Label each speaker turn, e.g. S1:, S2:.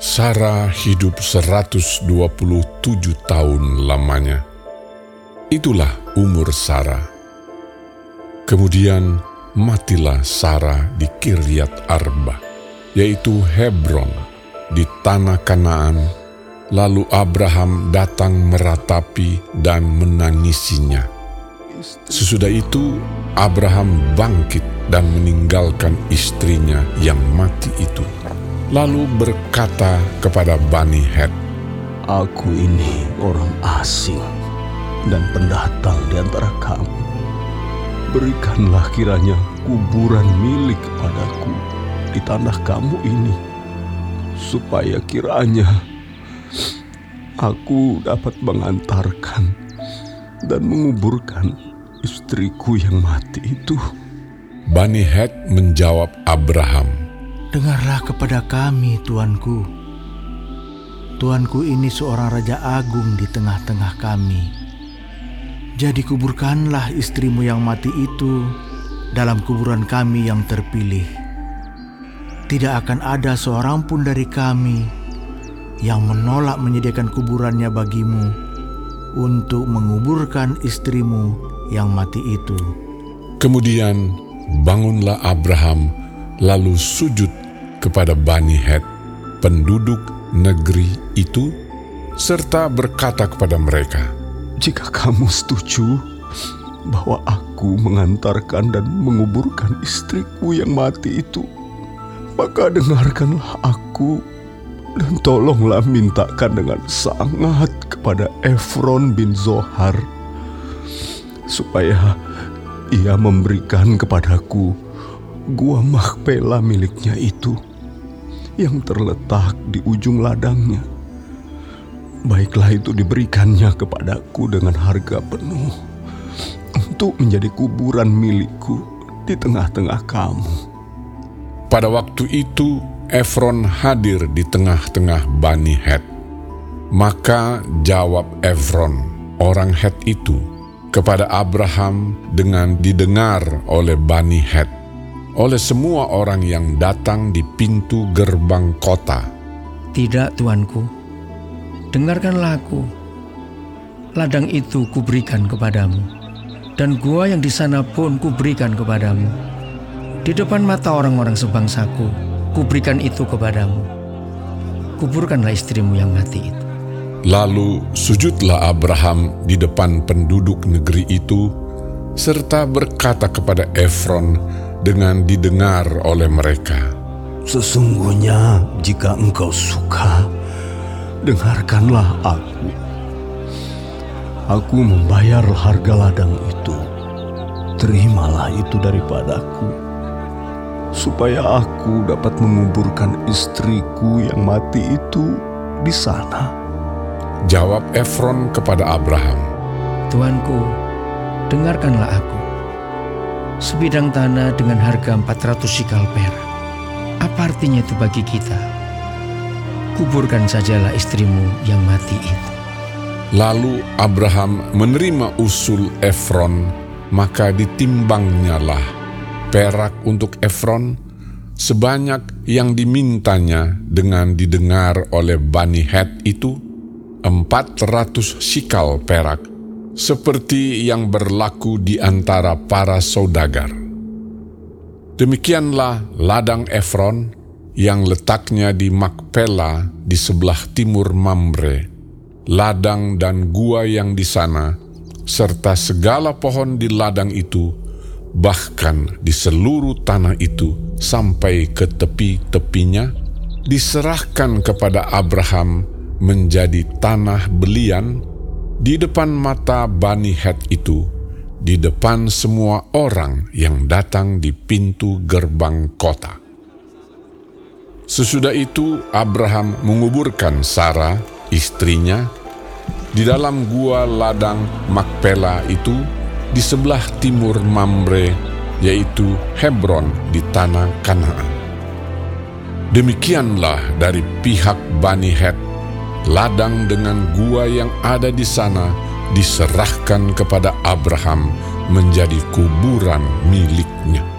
S1: Sarah hidup 127 tahun lamanya. Itulah umur Sarah. Kemudian matilah Sarah di Kiryat Arba, yaitu Hebron, di tanah Kanaan. Lalu Abraham datang meratapi dan menangisinya. Sesudah itu, Abraham bangkit dan meninggalkan istrinya yang mati itu. Lalu berkata kepada Bani Het,
S2: Aku ini orang asing dan pendatang di antara kamu. Berikanlah kiranya kuburan milik kepadaku di tanah kamu ini, supaya kiranya aku dapat mengantarkan dan menguburkan istriku yang mati itu.
S1: Bani Het menjawab Abraham,
S3: Dengarlah kepada kami, Tuanku. Tuanku ini seorang raja agung di tengah-tengah kami. Jadi kuburkanlah istrimu yang mati itu dalam kuburan kami yang terpilih. Tidak akan ada seorang pun dari kami yang menolak menyediakan kuburannya bagimu untuk menguburkan istrimu yang mati itu.
S1: Kemudian bangunlah Abraham lalu sujud kepada Bani Het, penduduk negeri itu, serta berkata kepada mereka,
S2: Jika kamu setuju bahwa aku mengantarkan dan menguburkan istriku yang mati itu, maka dengarkanlah aku dan tolonglah mintakan dengan sangat kepada Efron bin Zohar supaya ia memberikan kepadaku gua Makpela miliknya itu yang terletak di ujung ladangnya. Baiklah itu diberikannya kepadaku dengan harga penuh untuk menjadi kuburan milikku di tengah-tengah kamu.
S1: Pada waktu itu Efron hadir di tengah-tengah Bani Het. Maka jawab Efron, orang Het itu, kepada Abraham dengan didengar oleh Bani Het, oleh semua orang yang datang di pintu gerbang kota.
S4: Tidak, tuanku. Dengarkanlah aku. Ladang itu kuberikan kepadamu, dan gua yang di sana pun kuberikan kepadamu. Di depan mata orang-orang sebangsaku, kuberikan itu kepadamu. Kuburkanlah istrimu yang mati itu.
S1: Lalu sujudlah Abraham di depan penduduk negeri itu, serta berkata kepada Efron dengan didengar oleh mereka,
S2: Sesungguhnya jika engkau suka, dengarkanlah aku. Aku membayar harga ladang itu. Terimalah itu daripadaku, supaya aku dapat menguburkan istriku yang mati itu di sana.
S1: Jawab Efron kepada Abraham,
S4: Tuanku, dengarkanlah aku. Sebidang tanah dengan harga 400 sikal perak. Apa artinya itu bagi kita? Kuburkan sajalah istrimu yang mati itu.
S1: Lalu Abraham menerima usul Efron, maka ditimbangnyalah perak untuk Efron sebanyak yang dimintanya dengan didengar oleh Bani Het itu 400 sikal perak, seperti yang berlaku di antara para saudagar. Demikianlah ladang Efron yang letaknya di Makpela di sebelah timur Mamre, ladang dan gua yang di sana, serta segala pohon di ladang itu, bahkan di seluruh tanah itu sampai ke tepi-tepinya, diserahkan kepada Abraham menjadi tanah belian di depan mata Bani Het itu, di depan semua orang yang datang di pintu gerbang kota. Sesudah itu Abraham menguburkan Sarah, istrinya, di dalam gua ladang Makpela itu di sebelah timur Mamre, yaitu Hebron di tanah Kanaan. Demikianlah dari pihak Bani Het ladang dengan gua yang ada di sana diserahkan kepada Abraham menjadi kuburan miliknya.